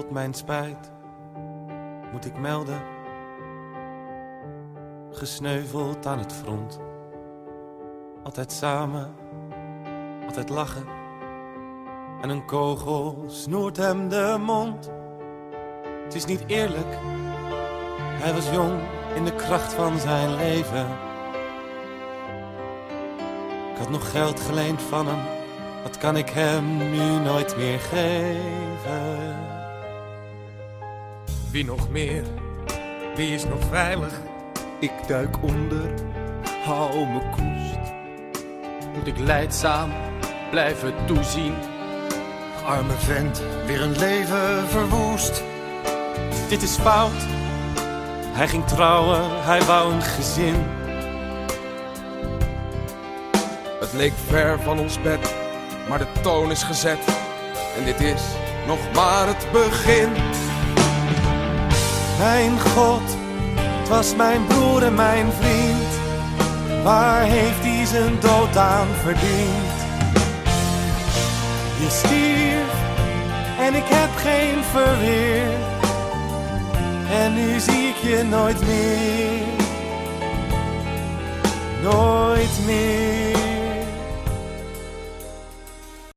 tot mijn spijt, moet ik melden. Gesneuveld aan het front. Altijd samen, altijd lachen. En een kogel snoert hem de mond. Het is niet eerlijk, hij was jong in de kracht van zijn leven. Ik had nog geld geleend van hem, wat kan ik hem nu nooit meer geven? Wie nog meer? Wie is nog veilig? Ik duik onder, hou me koest. Moet ik leidzaam blijven toezien? Arme vent, weer een leven verwoest. Dit is fout. Hij ging trouwen, hij wou een gezin. Het leek ver van ons bed, maar de toon is gezet. En dit is nog maar het begin. Mijn God, het was mijn broer en mijn vriend. Waar heeft hij zijn dood aan verdiend? Je stierf en ik heb geen verweer. En nu zie ik je nooit meer. Nooit meer.